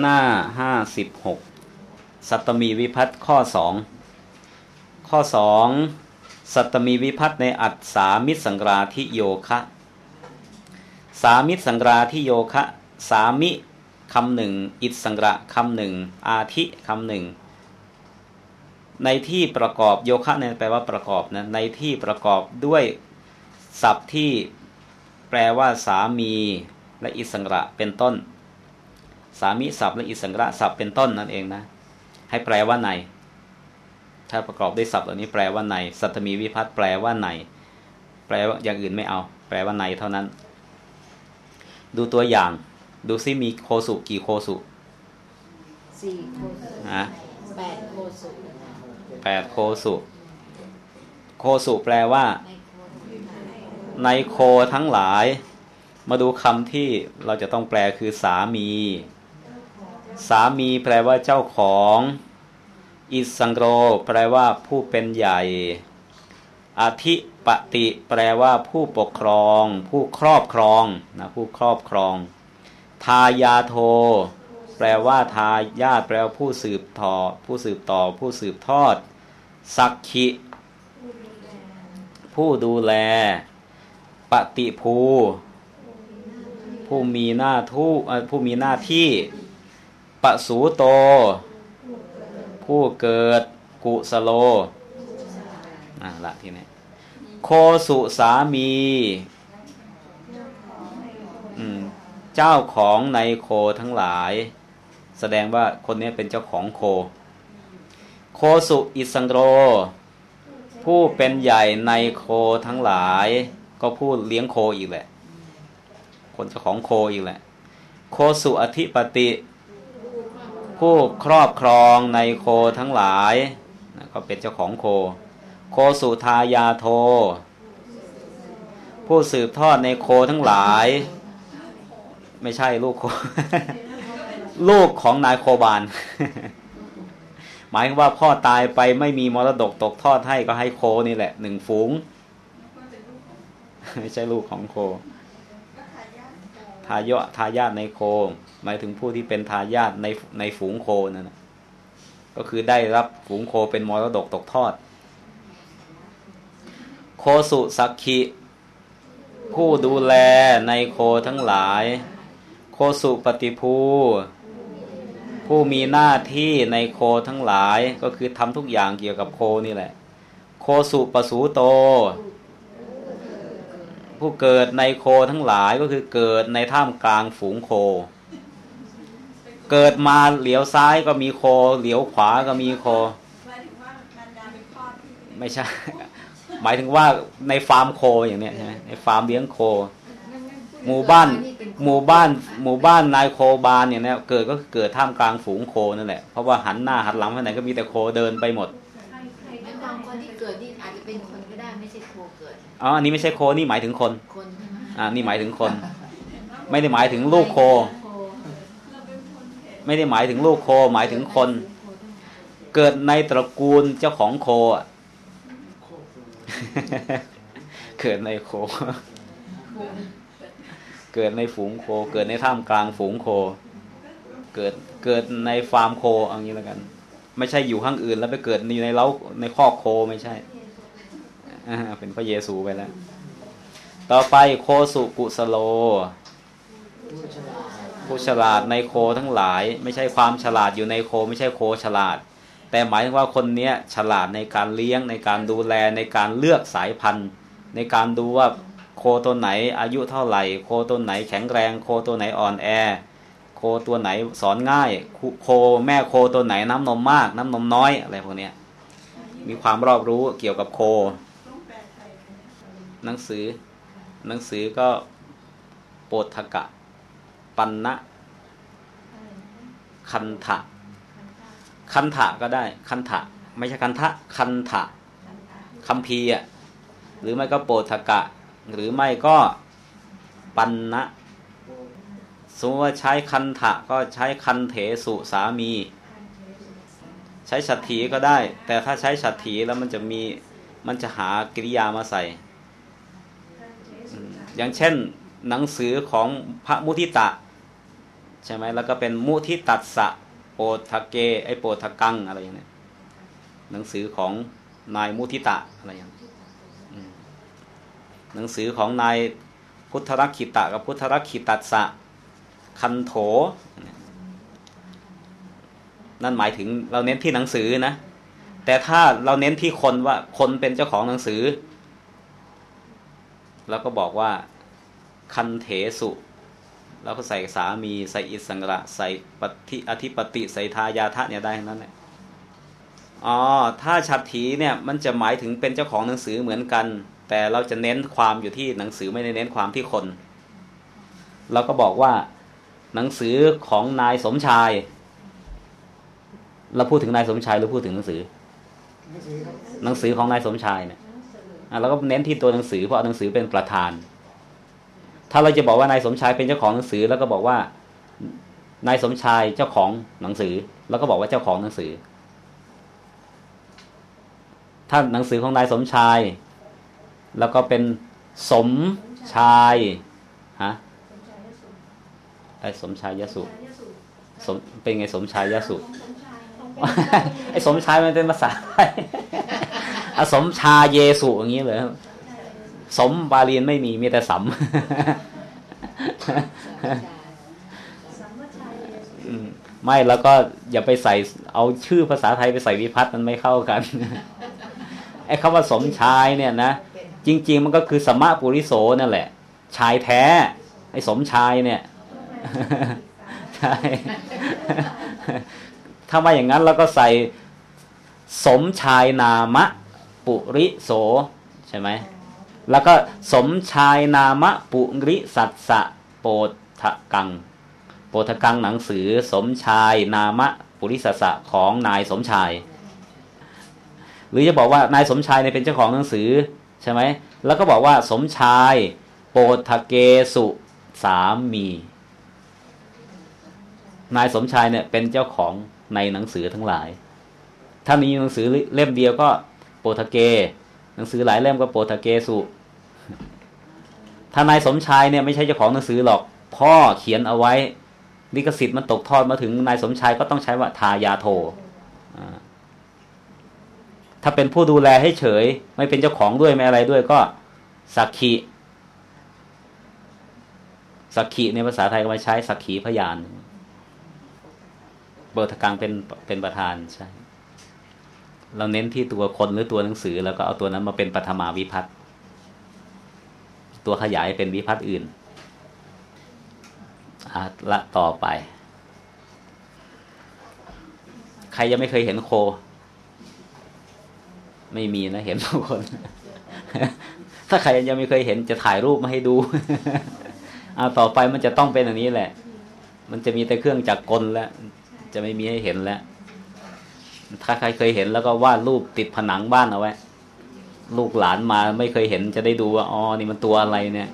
หน้าห้าสิบหกสัตมีวิพัตข้อสองข้อสองสัตมีวิพัตในอัตสามิสังราธิโยคะสามิสังราธิโยคะ สามิคำหนึ่งอิสังระคำหนึ่งอาทิคำหนึ่งในที่ประกอบโยคะเนี่ยแปลว่าประกอบนะในที่ประกอบด้วยศัพท์ที่แปลว่าสามีและอิสังระเป็นต้น สามิศัพท์และอิสังระศัพท์เป็นต้นนั่นเองนะ ให้แปลว่าใน ถ้าประกอบด้วยศัพท์เหล่านี้แปลว่าใน สัตมีวิพัฒน์แปลว่าใน แปลว่าอย่างอื่นไม่เอา แปลว่าในเท่านั้น ดูตัวอย่าง ดูซิมีโคสุกี่โคสุสี่โคสุฮะแปดโคสุแปดโคสุโคสุแปลว่าในโคในโคทั้งหลาย มาดูคำที่เราจะต้องแปลคือสามี สามีแปลว่าเจ้าของ อิสังโร แปลว่าผู้เป็นใหญ่ อธิปติ แปลว่าผู้ปกครอง ผู้ครอบครองนะผู้ครอบครอง ทายาโท แปลว่าทายาทแปลว่าผู้สืบต่อ ผู้สืบต่อ ผู้สืบทอด สักขิ ผู้ดูแล ปฏิภู ผู้มีหน้าทู่ผู้มีหน้าที่ ปะสูโต ผู้เกิดกุสโลอะละทีนี้โคสุสามีอืมเจ้าของในโคทั้งหลาย แสดงว่าคนนี้เป็นเจ้าของโค โคสุอิสังโร ผู้เป็นใหญ่ในโคทั้งหลาย ก็พูดเลี้ยงโคอีกแหละ คนเจ้าของโคอีกแหละ โคสุอธิปติ ผู้ครอบครองในโคทั้งหลายนะก็เป็นเจ้าของโค โคสุทายาโท ผู้สืบทอดในโคทั้งหลาย ไม่ใช่ลูกโค ลูกของนายโคบานหมายว่าพ่อตายไปไม่มีมรดกตกทอดให้ก็ให้โคนี่แหละหนึ่งฝูง ไม่ใช่ลูกของโคายะทายาทในโค หมายถึงผู้ที่เป็นทายาทในในฝูงโคนั่นนะก็คือได้รับฝูงโคเป็นมรดกตกทอด โคสุสักขิผู้ดูแลในโคทั้งหลาย โคสุปฏิภูผู้มีหน้าที่ในโคทั้งหลายก็คือทำทุกอย่างเกี่ยวกับโคนี่แหละ โคสุปสูโต ผู้เกิดในโคทั้งหลายก็คือเกิดในท่ามกลางฝูงโค เกิดมาเหลียวซ้ายก็มีโค เหลียวขวาก็มีโค ไม่ใช่ หมายถึงว่าในฟาร์มโคอย่างเนี้ยใช่ไหมในฟาร์มเลี้ยงโค หมู่บ้าน หมู่บ้าน หมู่บ้านนายโคบานเนี่ยนะเกิดก็เกิดท่ามกลางฝูงโคนั่นแหละ เพราะว่าหันหน้าหันหลังไปไหนก็มีแต่โคเดินไปหมดไม่ความคนที่เกิดนี่อาจจะเป็นคนก็ได้ไม่ใช่โคเกิด อ๋ออันนี้ไม่ใช่โคนี่หมายถึงคนคนใช่ไหมอ่านี่หมายถึงคน ไม่ได้หมายถึงลูกโคโค ไม่ได้หมายถึงลูกโคหมายถึงคน เกิดในตระกูลเจ้าของโคอะเกิดในโค เกิดในฝูงโค เกิดในท่ามกลางฝูงโค เกิดเกิดในฟาร์มโคเอางี้แล้วกัน ไม่ใช่อยู่ข้างอื่นแล้วไปเกิดอยู่ในเล้าในคอกโคไม่ใช่อ่า เป็นพระเยซูไปแล้ว ต่อไปโคสุกุสโล ผู้ฉลาดในโคทั้งหลาย ไม่ใช่ความฉลาดอยู่ในโค ไม่ใช่โคฉลาด แต่หมายถึงว่าคนเนี้ยฉลาดในการเลี้ยงในการดูแลในการเลือกสายพันธุ์ ในการดูว่าโคตัวไหนอายุเท่าไหร่ โคตัวไหนแข็งแรง โคตัวไหนอ่อนแอ โคตัวไหนสอนง่าย โคแม่โคตัวไหนน้ำนมมาก น้ำนมน้อยอะไรพวกเนี้ยมีความรอบรู้เกี่ยวกับโค หนังสือ หนังสือก็โปทกะ ปันนะคันทะคันทะก็ได้ คันทะไม่ใช่คันทะคันทะคัมภีร์อะหรือไม่ก็โปทกะ หรือไม่ก็ปันนะสมมติว่าใช้คันทะก็ใช้คันเถสุสามี ใช้ฉัตรถีก็ได้ แต่ถ้าใช้ฉัตรถีแล้วมันจะมีมันจะหากริยามาใส่ อย่างเช่นหนังสือของพระมุทิตะ ใช่ไหมแล้วก็เป็นมุทิตัสสะโปทเกไอโปทกังอะไรอย่างเนี้ยหนังสือของนายมุทิตะอะไรอย่างหนังสือของนายพุทธรักขิตะกับพุทธรักขิตัสสะคันโถ นั่นหมายถึงเราเน้นที่หนังสือนะ แต่ถ้าเราเน้นที่คนว่าคนเป็นเจ้าของหนังสือ เราก็บอกว่าคันเถสุ แล้วก็ใส่สามีใส่อิสังระใส่ปฏิอธิปติใส่ทายาทะเนี่ยได้ทั้งนั้นแหละอ๋อถ้าฉัตรถีเนี่ยมันจะหมายถึงเป็นเจ้าของหนังสือเหมือนกัน แต่เราจะเน้นความอยู่ที่หนังสือไม่ได้เน้นความที่คนเราก็บอกว่าหนังสือของนายสมชาย เราพูดถึงนายสมชายหรือพูดถึงหนังสือ หนังสือของนายสมชายเนี่ยอะ เราก็เน้นที่ตัวหนังสือเพราะเอาหนังสือเป็นประธาน ถ้าเราจะบอกว่านายสมชายเป็นเจ้าของหนังสือ แล้วก็บอกว่านายสมชายเจ้าของหนังสือ แล้วก็บอกว่าเจ้าของหนังสือ ถ้าหนังสือของนายสมชาย แล้วก็เป็นสมชายฮะไอ้สมชายยสุสมเป็นไงสมชายยสุไอ้สมชายมันเป็นภาษาไทย อสมชาเยสุอย่างนี้เลยสมบาลีนไม่มีมีแต่สัมอืมไม่แล้วก็อย่าไปใส่เอาชื่อภาษาไทยไปใส่วิพัฒน์มันไม่เข้ากันไอ้คำว่าสมชายเนี่ยนะจริง ๆ มันก็คือสมมาปุริโสนั่นแหละ ชายแท้ ไอ้สมชายเนี่ยใช่ถ้ามาอย่างนั้นเราก็ใส่สมชายนามะ ปุริโสใช่ไหมแล้วก็สมชายนามะปุริสัตสะโปทกัง โปทกังหนังสือสมชายนามะปุริสัตสะของนายสมชาย หรือจะบอกว่านายสมชายเนี่ยเป็นเจ้าของหนังสือใช่ไหมแล้วก็บอกว่าสมชายโปทเกสุสามี นายสมชายเนี่ยเป็นเจ้าของในหนังสือทั้งหลาย ถ้ามีหนังสือเล่มเดียวก็ โปทเก หนังสือหลายเล่มก็โปทเกสุถ้านายสมชายเนี่ยไม่ใช่เจ้าของหนังสือหรอก พ่อเขียนเอาไว้ลิขสิทธิ์มันตกทอดมาถึงนายสมชายก็ต้องใช้ว่าทายาโทถ้าเป็นผู้ดูแลให้เฉย ไม่เป็นเจ้าของด้วยไม่อะไรด้วยก็สักขีสักขีในภาษาไทยก็มาใช้สักขีพยานเบอร์ทกังเป็นเป็นประธานใช่ เราเน้นที่ตัวคนหรือตัวหนังสือ แล้วก็เอาตัวนั้นมาเป็นปฐมาวิพัตตัวขยายเป็นวิพัตอื่นละต่อไป ใครยังไม่เคยเห็นโค ไม่มีนะเห็นทุกคน ถ้าใครยังไม่เคยเห็นจะถ่ายรูปมาให้ดูเอาต่อไปมันจะต้องเป็นอย่างนี้แหละ มันจะมีแต่เครื่องจักรกลแล้ว จะไม่มีให้เห็นแล้ว ถ้าใครเคยเห็นแล้วก็วาดรูปติดผนังบ้านเอาไว้ ลูกหลานมาไม่เคยเห็นจะได้ดูว่าอ๋อนี่มันตัวอะไรเนี่ย